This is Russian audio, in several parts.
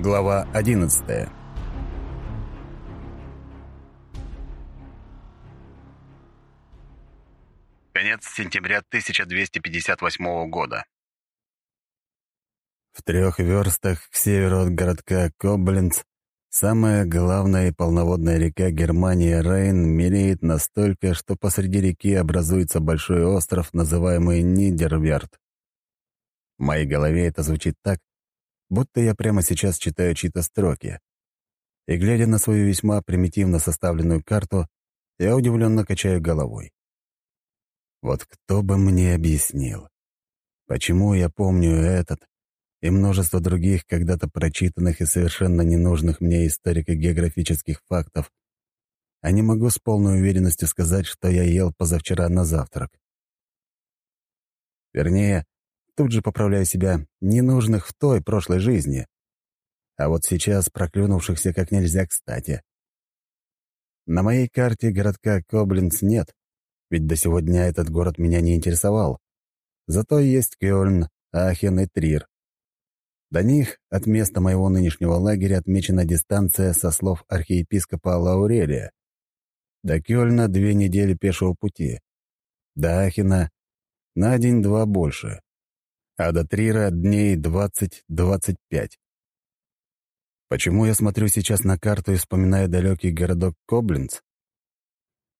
Глава 11 Конец сентября 1258 года. В трех верстах к северу от городка Кобленц самая главная и полноводная река Германии Рейн мелеет настолько, что посреди реки образуется большой остров, называемый Нидерверт. В моей голове это звучит так, будто я прямо сейчас читаю чьи-то строки. И, глядя на свою весьма примитивно составленную карту, я удивленно качаю головой. Вот кто бы мне объяснил, почему я помню этот и множество других когда-то прочитанных и совершенно ненужных мне историко-географических фактов, а не могу с полной уверенностью сказать, что я ел позавчера на завтрак. Вернее, Тут же поправляю себя, ненужных в той прошлой жизни. А вот сейчас проклюнувшихся как нельзя кстати. На моей карте городка Коблинц нет, ведь до сегодня этот город меня не интересовал. Зато есть Кёльн, Ахен и Трир. До них от места моего нынешнего лагеря отмечена дистанция со слов архиепископа Лаурелия. До Кёльна две недели пешего пути. До Ахена на день-два больше а до Трира дней 20-25. Почему я смотрю сейчас на карту и вспоминаю далекий городок Коблинц?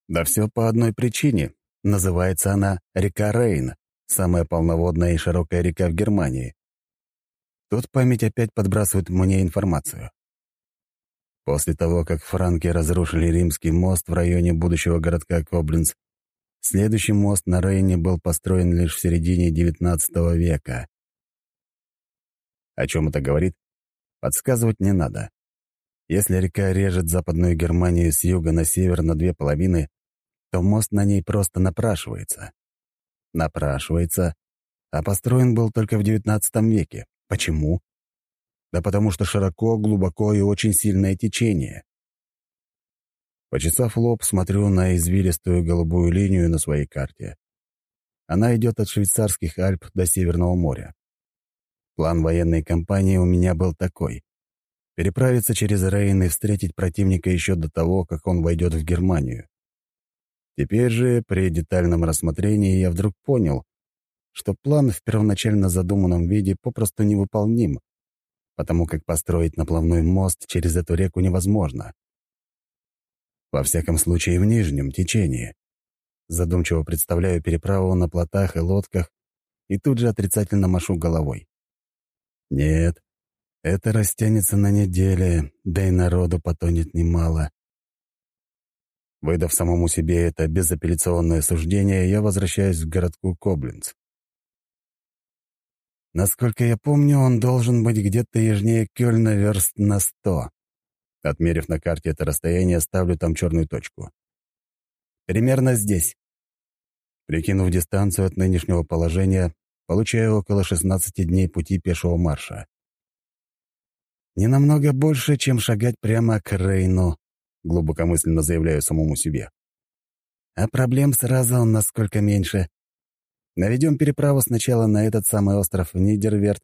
Да все по одной причине. Называется она река Рейн, самая полноводная и широкая река в Германии. Тут память опять подбрасывает мне информацию. После того, как франки разрушили римский мост в районе будущего городка Коблинц, Следующий мост на Рейне был построен лишь в середине XIX века. О чем это говорит? Подсказывать не надо. Если река режет Западную Германию с юга на север на две половины, то мост на ней просто напрашивается. Напрашивается, а построен был только в XIX веке. Почему? Да потому что широко, глубоко и очень сильное течение. Почесав лоб, смотрю на извилистую голубую линию на своей карте. Она идет от швейцарских Альп до Северного моря. План военной кампании у меня был такой — переправиться через Рейн и встретить противника еще до того, как он войдет в Германию. Теперь же, при детальном рассмотрении, я вдруг понял, что план в первоначально задуманном виде попросту невыполним, потому как построить наплавной мост через эту реку невозможно. Во всяком случае, в нижнем течении. Задумчиво представляю переправу на плотах и лодках и тут же отрицательно машу головой. Нет, это растянется на неделе, да и народу потонет немало. Выдав самому себе это безапелляционное суждение, я возвращаюсь в городку Коблинц. Насколько я помню, он должен быть где-то южнее Кёльна верст на сто. Отмерив на карте это расстояние, ставлю там черную точку. Примерно здесь. Прикинув дистанцию от нынешнего положения, получаю около 16 дней пути пешего марша. Не намного больше, чем шагать прямо к Рейну, глубокомысленно заявляю самому себе. А проблем сразу насколько меньше. Наведем переправу сначала на этот самый остров Нидерверт,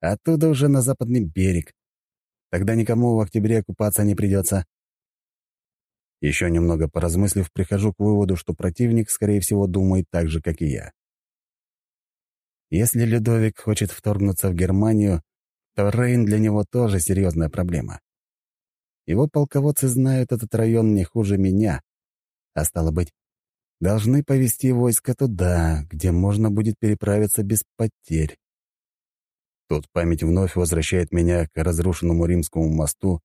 оттуда уже на западный берег, Тогда никому в октябре купаться не придется. Еще немного поразмыслив, прихожу к выводу, что противник, скорее всего, думает так же, как и я. Если Людовик хочет вторгнуться в Германию, то Рейн для него тоже серьезная проблема. Его полководцы знают этот район не хуже меня, а стало быть, должны повести войско туда, где можно будет переправиться без потерь. Тут память вновь возвращает меня к разрушенному римскому мосту,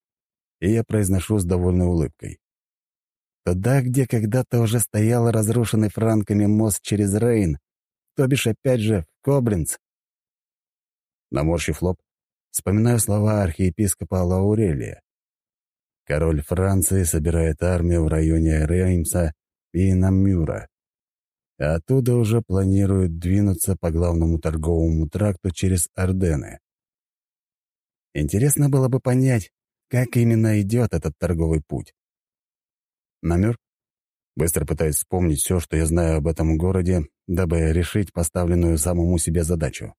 и я произношу с довольной улыбкой. Туда, где когда-то уже стоял разрушенный франками мост через Рейн, то бишь опять же в Кобринц. Наморщив лоб, вспоминаю слова архиепископа Лаурелия. Король Франции собирает армию в районе Реймса и Намюра а оттуда уже планируют двинуться по главному торговому тракту через Ордены. Интересно было бы понять, как именно идет этот торговый путь. Намер? Быстро пытаюсь вспомнить все, что я знаю об этом городе, дабы решить поставленную самому себе задачу.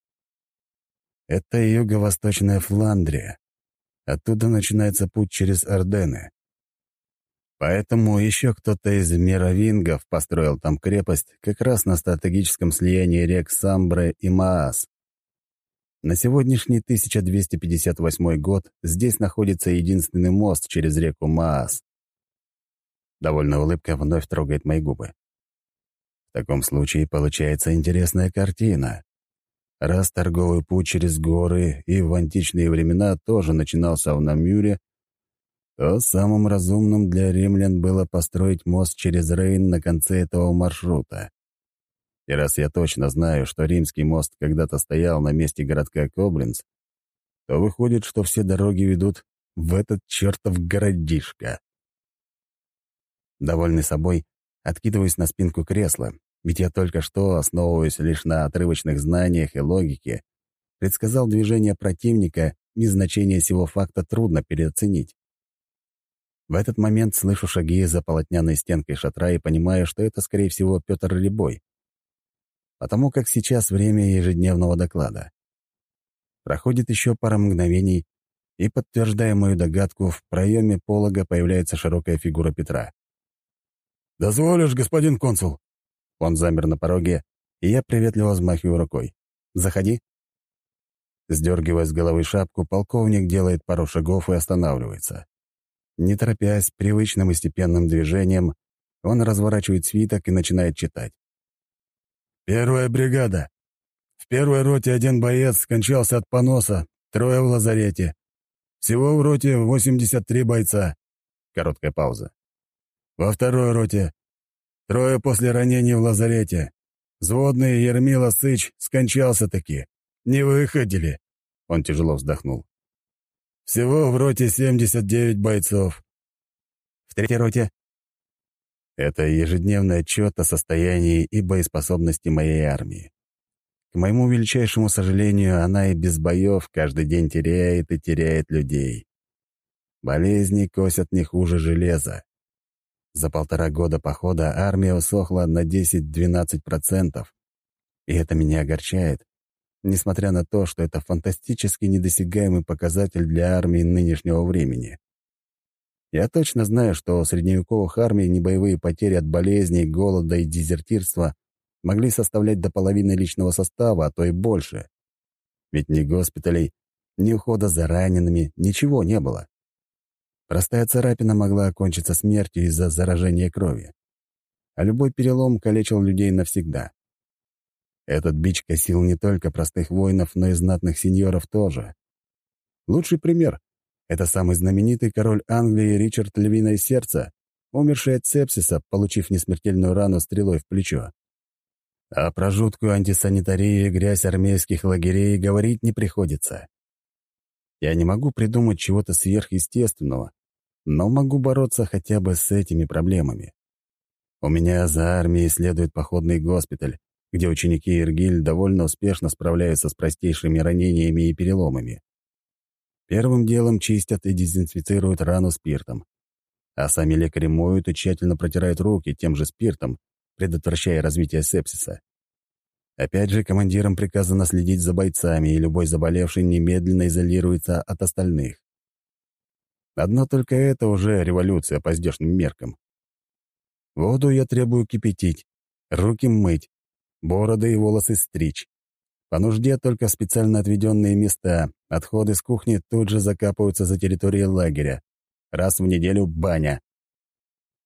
Это юго-восточная Фландрия. Оттуда начинается путь через Ордены. Поэтому еще кто-то из мировингов построил там крепость как раз на стратегическом слиянии рек Самбре и Маас. На сегодняшний 1258 год здесь находится единственный мост через реку Маас. Довольно улыбка вновь трогает мои губы. В таком случае получается интересная картина. Раз торговый путь через горы и в античные времена тоже начинался в Намюре, то самым разумным для римлян было построить мост через Рейн на конце этого маршрута. И раз я точно знаю, что римский мост когда-то стоял на месте городка Коблинц, то выходит, что все дороги ведут в этот чертов городишко. Довольный собой, откидываюсь на спинку кресла, ведь я только что, основываясь лишь на отрывочных знаниях и логике, предсказал движение противника, и значение сего факта трудно переоценить. В этот момент слышу шаги за полотняной стенкой шатра и понимаю, что это, скорее всего, Петр Лебой. Потому как сейчас время ежедневного доклада. Проходит еще пара мгновений, и, подтверждая мою догадку, в проеме полога появляется широкая фигура Петра. «Дозволишь, господин консул?» Он замер на пороге, и я приветливо взмахиваю рукой. «Заходи». Сдергивая с головы шапку, полковник делает пару шагов и останавливается. Не торопясь, привычным и степенным движением, он разворачивает свиток и начинает читать. «Первая бригада. В первой роте один боец скончался от поноса, трое в лазарете. Всего в роте 83 бойца». Короткая пауза. «Во второй роте. Трое после ранений в лазарете. Взводный Ермила Сыч скончался-таки. Не выходили». Он тяжело вздохнул. Всего в роте 79 бойцов. В третьей роте? Это ежедневный отчет о состоянии и боеспособности моей армии. К моему величайшему сожалению, она и без боев каждый день теряет и теряет людей. Болезни косят не хуже железа. За полтора года похода армия усохла на 10-12%. И это меня огорчает, несмотря на то, что это фантастически недосягаемый показатель для армии нынешнего времени. Я точно знаю, что у средневековых армий небоевые потери от болезней, голода и дезертирства могли составлять до половины личного состава, а то и больше. Ведь ни госпиталей, ни ухода за ранеными, ничего не было. Простая царапина могла окончиться смертью из-за заражения крови. А любой перелом калечил людей навсегда. Этот бич косил не только простых воинов, но и знатных сеньоров тоже. Лучший пример — это самый знаменитый король Англии Ричард Львиное Сердце, умерший от сепсиса, получив несмертельную рану стрелой в плечо. А про жуткую антисанитарию и грязь армейских лагерей говорить не приходится. Я не могу придумать чего-то сверхъестественного, но могу бороться хотя бы с этими проблемами. У меня за армией следует походный госпиталь, где ученики Иргиль довольно успешно справляются с простейшими ранениями и переломами. Первым делом чистят и дезинфицируют рану спиртом, а сами лекари моют и тщательно протирают руки тем же спиртом, предотвращая развитие сепсиса. Опять же, командирам приказано следить за бойцами, и любой заболевший немедленно изолируется от остальных. Одно только это уже революция по здешним меркам. Воду я требую кипятить, руки мыть, бороды и волосы стричь. По нужде только специально отведенные места, отходы с кухни тут же закапываются за территорией лагеря. Раз в неделю баня.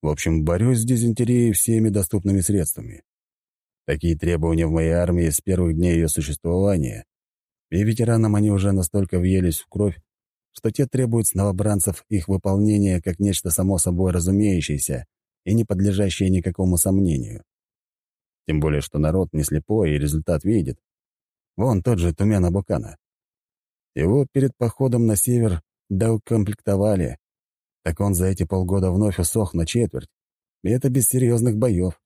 В общем, борюсь с дизентерией всеми доступными средствами. Такие требования в моей армии с первых дней ее существования. И ветеранам они уже настолько въелись в кровь, что те требуют с новобранцев их выполнения как нечто само собой разумеющееся и не подлежащее никакому сомнению. Тем более, что народ не слепой и результат видит. Вон тот же Тумяна Букана. Его перед походом на север доукомплектовали, так он за эти полгода вновь усох на четверть, и это без серьезных боев.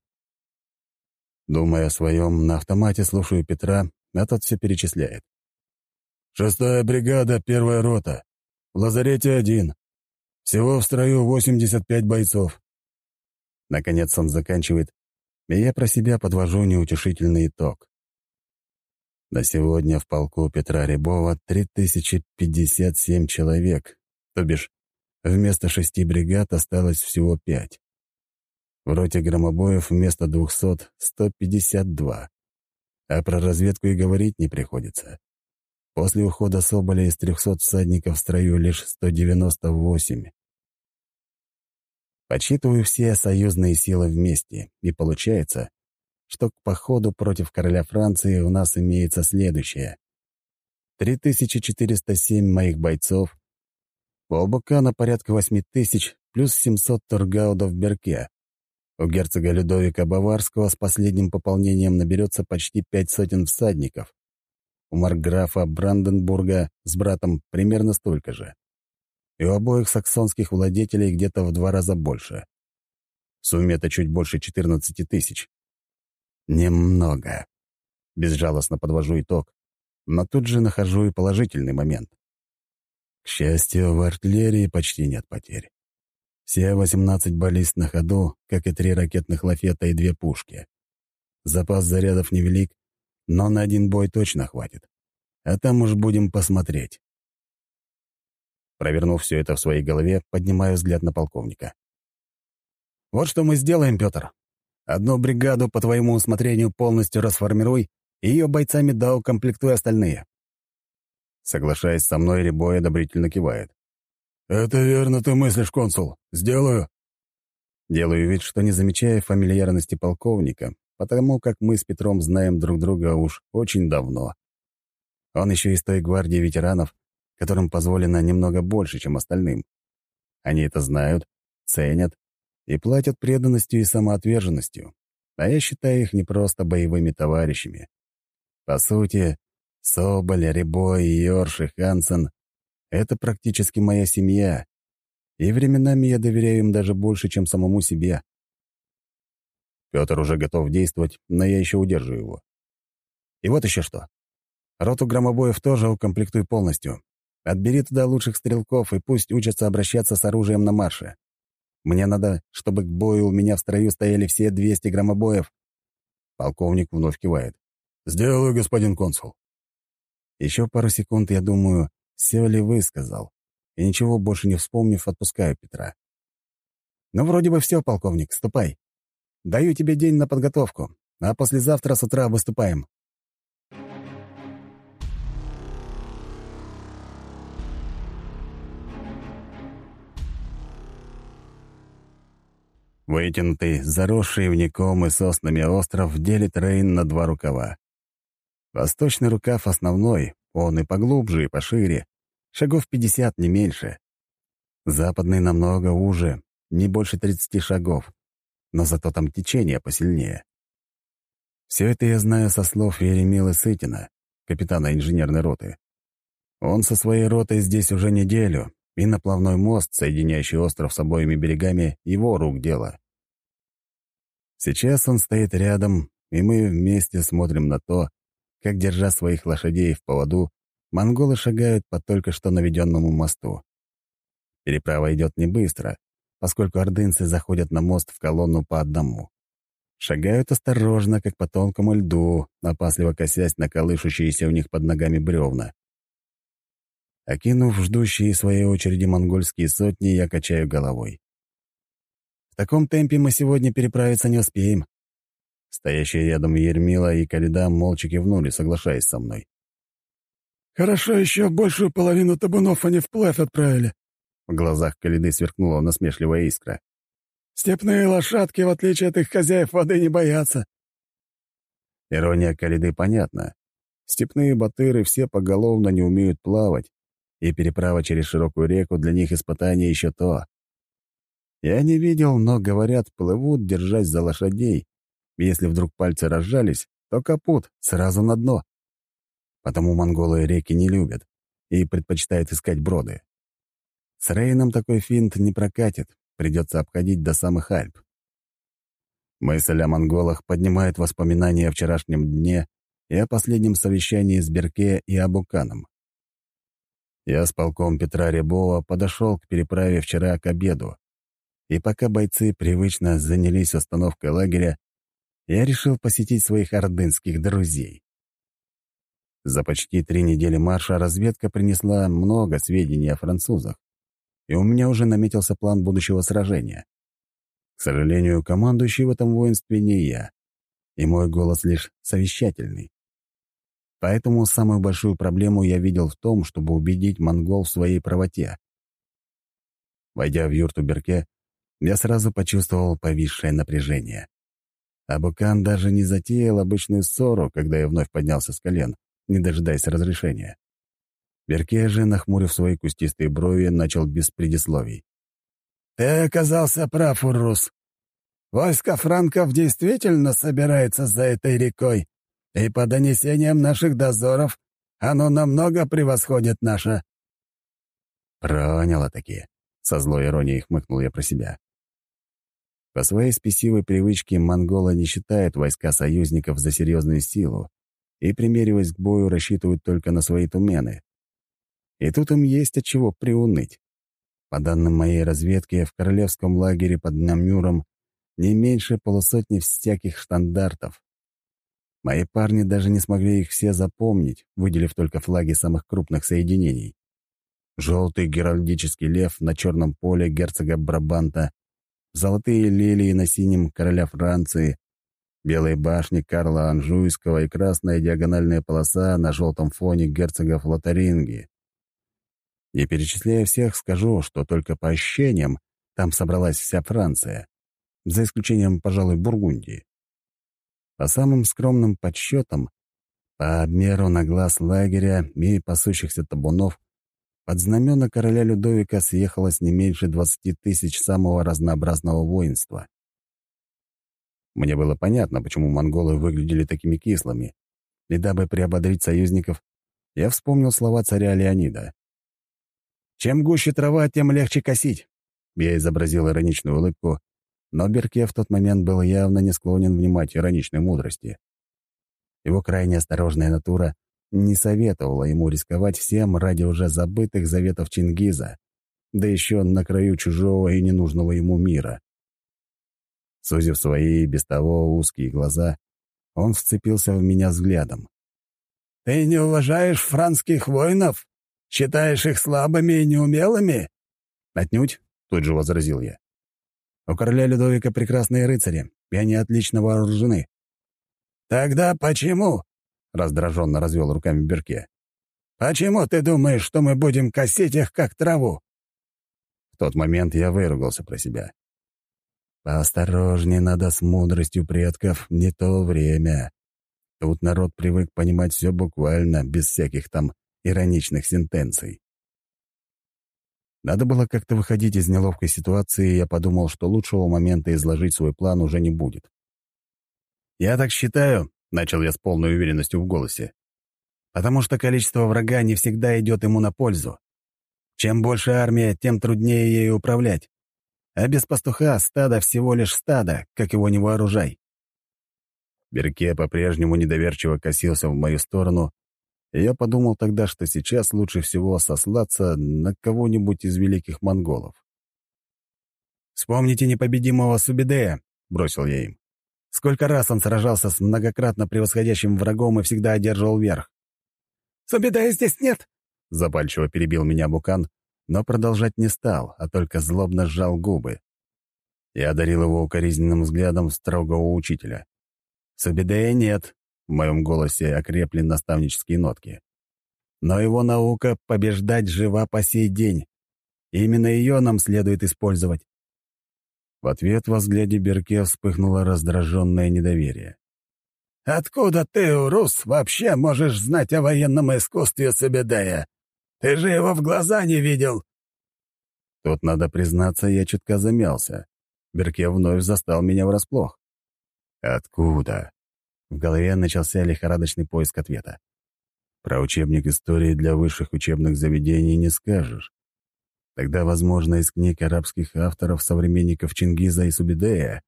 Думая о своем, на автомате слушаю Петра, а тот все перечисляет. «Шестая бригада, первая рота. В лазарете один. Всего в строю 85 бойцов». Наконец он заканчивает и я про себя подвожу неутешительный итог. На сегодня в полку Петра Рябова 3057 человек, То бишь, вместо шести бригад осталось всего пять. В роте громобоев вместо двухсот — сто пятьдесят два. А про разведку и говорить не приходится. После ухода Соболя из трехсот всадников в строю лишь сто девяносто восемь. Подсчитываю все союзные силы вместе, и получается, что к походу против короля Франции у нас имеется следующее. 3407 моих бойцов, у Албукана порядка 8000 плюс 700 тургаудов в Берке. У герцога Людовика Баварского с последним пополнением наберется почти пять сотен всадников. У марграфа Бранденбурга с братом примерно столько же и у обоих саксонских владетелей где-то в два раза больше. В сумме это чуть больше 14 тысяч. Немного. Безжалостно подвожу итог, но тут же нахожу и положительный момент. К счастью, в артиллерии почти нет потерь. Все 18 баллист на ходу, как и три ракетных лафета и две пушки. Запас зарядов невелик, но на один бой точно хватит. А там уж будем посмотреть. Провернув все это в своей голове, поднимаю взгляд на полковника. «Вот что мы сделаем, Петр. Одну бригаду по твоему усмотрению полностью расформируй, и ее бойцами да укомплектуй остальные». Соглашаясь со мной, Рябой одобрительно кивает. «Это верно ты мыслишь, консул. Сделаю». Делаю вид, что не замечая фамильярности полковника, потому как мы с Петром знаем друг друга уж очень давно. Он еще из той гвардии ветеранов, которым позволено немного больше, чем остальным. Они это знают, ценят и платят преданностью и самоотверженностью, а я считаю их не просто боевыми товарищами. По сути, Соболь, Рябой, Йорш и Хансен — это практически моя семья, и временами я доверяю им даже больше, чем самому себе. Петр уже готов действовать, но я еще удерживаю его. И вот еще что. Роту громобоев тоже укомплектуй полностью, Отбери туда лучших стрелков и пусть учатся обращаться с оружием на марше. Мне надо, чтобы к бою у меня в строю стояли все 200 громобоев. Полковник вновь кивает. «Сделаю, господин консул». Еще пару секунд я думаю, все ли высказал, и ничего больше не вспомнив, отпускаю Петра. «Ну, вроде бы все, полковник, ступай. Даю тебе день на подготовку, а послезавтра с утра выступаем». Вытянутый, заросший вником и соснами остров делит Рейн на два рукава. Восточный рукав основной, он и поглубже, и пошире, шагов 50, не меньше. Западный намного уже, не больше 30 шагов, но зато там течение посильнее. Все это я знаю со слов Еремилы Сытина, капитана инженерной роты. Он со своей ротой здесь уже неделю, и наплавной мост, соединяющий остров с обоими берегами, его рук дело. Сейчас он стоит рядом, и мы вместе смотрим на то, как, держа своих лошадей в поводу, монголы шагают по только что наведенному мосту. Переправа идет не быстро, поскольку ордынцы заходят на мост в колонну по одному. Шагают осторожно, как по тонкому льду, опасливо косясь на колышущиеся у них под ногами бревна. Окинув ждущие своей очереди монгольские сотни, я качаю головой. В таком темпе мы сегодня переправиться не успеем». Стоящие рядом Ермила и Каледа молча кивнули, соглашаясь со мной. «Хорошо, еще большую половину табунов они вплавь отправили». В глазах Каледы сверкнула насмешливая искра. «Степные лошадки, в отличие от их хозяев, воды не боятся». Ирония Каледы понятна. Степные батыры все поголовно не умеют плавать, и переправа через широкую реку для них испытание еще то. Я не видел, но, говорят, плывут, держась за лошадей. Если вдруг пальцы разжались, то капут, сразу на дно. Потому монголы реки не любят и предпочитают искать броды. С Рейном такой финт не прокатит, придется обходить до самых Альп. Мысль о монголах поднимает воспоминания о вчерашнем дне и о последнем совещании с Берке и Абуканом. Я с полком Петра Рябова подошел к переправе вчера к обеду и пока бойцы привычно занялись установкой лагеря, я решил посетить своих ордынских друзей. За почти три недели марша разведка принесла много сведений о французах. и у меня уже наметился план будущего сражения. К сожалению, командующий в этом воинстве не я, и мой голос лишь совещательный. Поэтому самую большую проблему я видел в том, чтобы убедить монгол в своей правоте. Войдя в юрту Берке, я сразу почувствовал повисшее напряжение. Абукан даже не затеял обычную ссору, когда я вновь поднялся с колен, не дожидаясь разрешения. Берке же, нахмурив свои кустистые брови, начал без предисловий. «Ты оказался прав, Урус. Войско франков действительно собирается за этой рекой, и по донесениям наших дозоров оно намного превосходит наше». «Проняло-таки», — со злой иронией хмыкнул я про себя. По своей спесивой привычке монголы не считают войска союзников за серьезную силу и, примериваясь к бою, рассчитывают только на свои тумены. И тут им есть от чего приуныть. По данным моей разведки, в королевском лагере под Намюром не меньше полусотни всяких стандартов. Мои парни даже не смогли их все запомнить, выделив только флаги самых крупных соединений. Желтый геральдический лев на черном поле герцога Брабанта, золотые лилии на синем короля Франции, белые башни Карла Анжуйского и красная диагональная полоса на желтом фоне герцогов Лотаринги. Не перечисляя всех, скажу, что только по ощущениям там собралась вся Франция, за исключением, пожалуй, Бургундии. По самым скромным подсчетам, по обмеру на глаз лагеря и пасущихся табунов — под знамена короля Людовика съехалось не меньше двадцати тысяч самого разнообразного воинства. Мне было понятно, почему монголы выглядели такими кислыми, и дабы приободрить союзников, я вспомнил слова царя Леонида. «Чем гуще трава, тем легче косить», — я изобразил ироничную улыбку, но Берке в тот момент был явно не склонен внимать ироничной мудрости. Его крайне осторожная натура не советовала ему рисковать всем ради уже забытых заветов Чингиза, да еще на краю чужого и ненужного ему мира. Сузив свои без того узкие глаза, он вцепился в меня взглядом. «Ты не уважаешь франских воинов? Считаешь их слабыми и неумелыми?» «Отнюдь», — тут же возразил я. «У короля Людовика прекрасные рыцари, и они отлично вооружены». «Тогда почему?» — раздраженно развел руками Берке. «Почему ты думаешь, что мы будем косить их, как траву?» В тот момент я выругался про себя. Поосторожнее надо с мудростью предков, не то время. Тут народ привык понимать все буквально, без всяких там ироничных сентенций. Надо было как-то выходить из неловкой ситуации, и я подумал, что лучшего момента изложить свой план уже не будет. «Я так считаю», — начал я с полной уверенностью в голосе, «потому что количество врага не всегда идет ему на пользу. Чем больше армия, тем труднее ею управлять. А без пастуха стадо всего лишь стадо, как его не вооружай». Берке по-прежнему недоверчиво косился в мою сторону, и я подумал тогда, что сейчас лучше всего сослаться на кого-нибудь из великих монголов. «Вспомните непобедимого Субидея», — бросил я им. «Сколько раз он сражался с многократно превосходящим врагом и всегда одерживал верх?» «Субидея здесь нет», — запальчиво перебил меня Букан, но продолжать не стал, а только злобно сжал губы. Я одарил его укоризненным взглядом строгого учителя. «Субидея нет», — в моем голосе окрепли наставнические нотки. «Но его наука — побеждать жива по сей день. именно ее нам следует использовать». В ответ во взгляде Берке вспыхнуло раздраженное недоверие. «Откуда ты, Урус, вообще можешь знать о военном искусстве Субидея? Ты же его в глаза не видел!» Тут, надо признаться, я чутка замялся. Берке вновь застал меня врасплох. «Откуда?» В голове начался лихорадочный поиск ответа. Про учебник истории для высших учебных заведений не скажешь. Тогда, возможно, из книг арабских авторов, современников Чингиза и Субидея,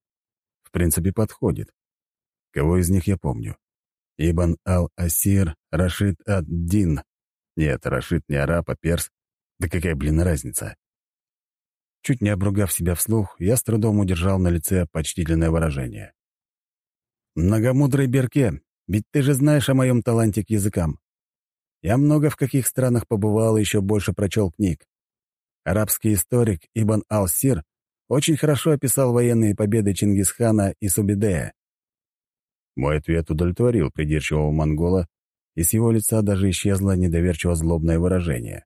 в принципе, подходит. Кого из них я помню? Ибн ал-Асир Рашид ад-Дин нет, Рашид не араб, а перс. Да какая, блин, разница? Чуть не обругав себя вслух, я с трудом удержал на лице почтительное выражение. «Многомудрый Берке, ведь ты же знаешь о моем таланте к языкам. Я много в каких странах побывал и еще больше прочел книг. Арабский историк Ибн Ал-Сир очень хорошо описал военные победы Чингисхана и Субидея. Мой ответ удовлетворил придирчивого монгола, и с его лица даже исчезло недоверчиво злобное выражение.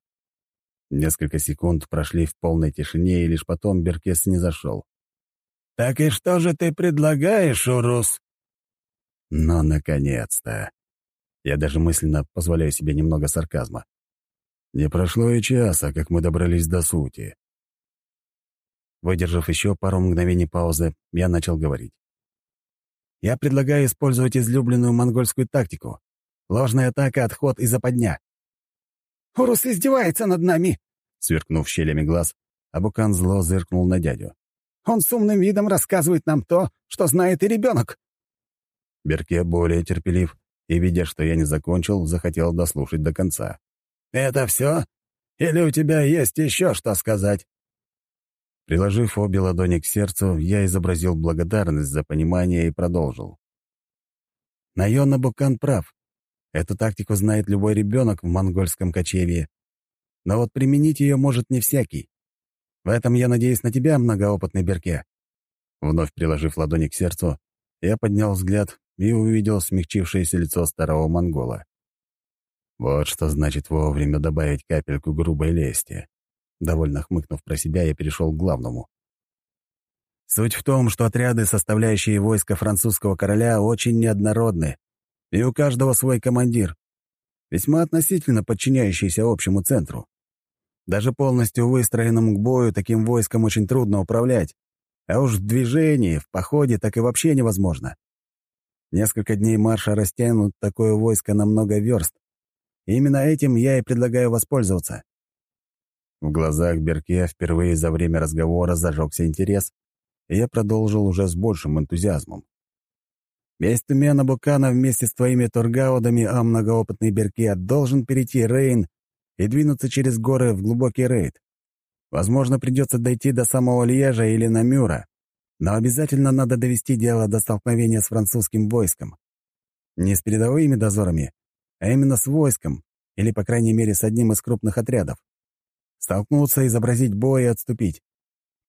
Несколько секунд прошли в полной тишине, и лишь потом Беркес не зашел. «Так и что же ты предлагаешь, Урус?» «Ну, наконец-то!» Я даже мысленно позволяю себе немного сарказма. Не прошло и часа, как мы добрались до сути. Выдержав еще пару мгновений паузы, я начал говорить. «Я предлагаю использовать излюбленную монгольскую тактику. Ложная атака, отход и западня». «Урус издевается над нами!» Сверкнув щелями глаз, Абукан зло зыркнул на дядю. «Он с умным видом рассказывает нам то, что знает и ребенок!» Берке более терпелив и, видя, что я не закончил, захотел дослушать до конца. «Это все? Или у тебя есть еще что сказать?» Приложив обе ладони к сердцу, я изобразил благодарность за понимание и продолжил. Найон Букан прав. Эту тактику знает любой ребенок в монгольском кочевье. Но вот применить ее может не всякий. В этом я надеюсь на тебя, многоопытный Берке. Вновь приложив ладони к сердцу, я поднял взгляд и увидел смягчившееся лицо старого монгола. Вот что значит вовремя добавить капельку грубой лести. Довольно хмыкнув про себя, я перешел к главному. Суть в том, что отряды, составляющие войско французского короля, очень неоднородны, и у каждого свой командир, весьма относительно подчиняющийся общему центру. Даже полностью выстроенным к бою таким войском очень трудно управлять, а уж в движении, в походе так и вообще невозможно. Несколько дней марша растянут такое войско на много верст, и именно этим я и предлагаю воспользоваться. В глазах Берке впервые за время разговора зажегся интерес, и я продолжил уже с большим энтузиазмом. Весь Тумена Букана вместе с твоими тургаудами, а многоопытный Берке, должен перейти Рейн и двинуться через горы в глубокий рейд. Возможно, придется дойти до самого Льежа или Намюра, но обязательно надо довести дело до столкновения с французским войском. Не с передовыми дозорами, а именно с войском, или, по крайней мере, с одним из крупных отрядов. Столкнуться, изобразить бой и отступить.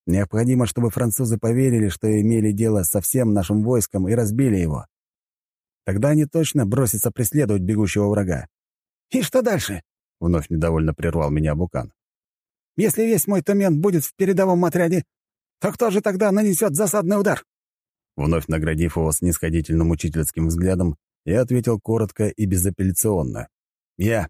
Необходимо, чтобы французы поверили, что имели дело со всем нашим войском и разбили его. Тогда они точно бросятся преследовать бегущего врага. «И что дальше?» — вновь недовольно прервал меня Букан. «Если весь мой Тумен будет в передовом отряде, то кто же тогда нанесет засадный удар?» Вновь наградив его снисходительным учительским взглядом, я ответил коротко и безапелляционно. «Я».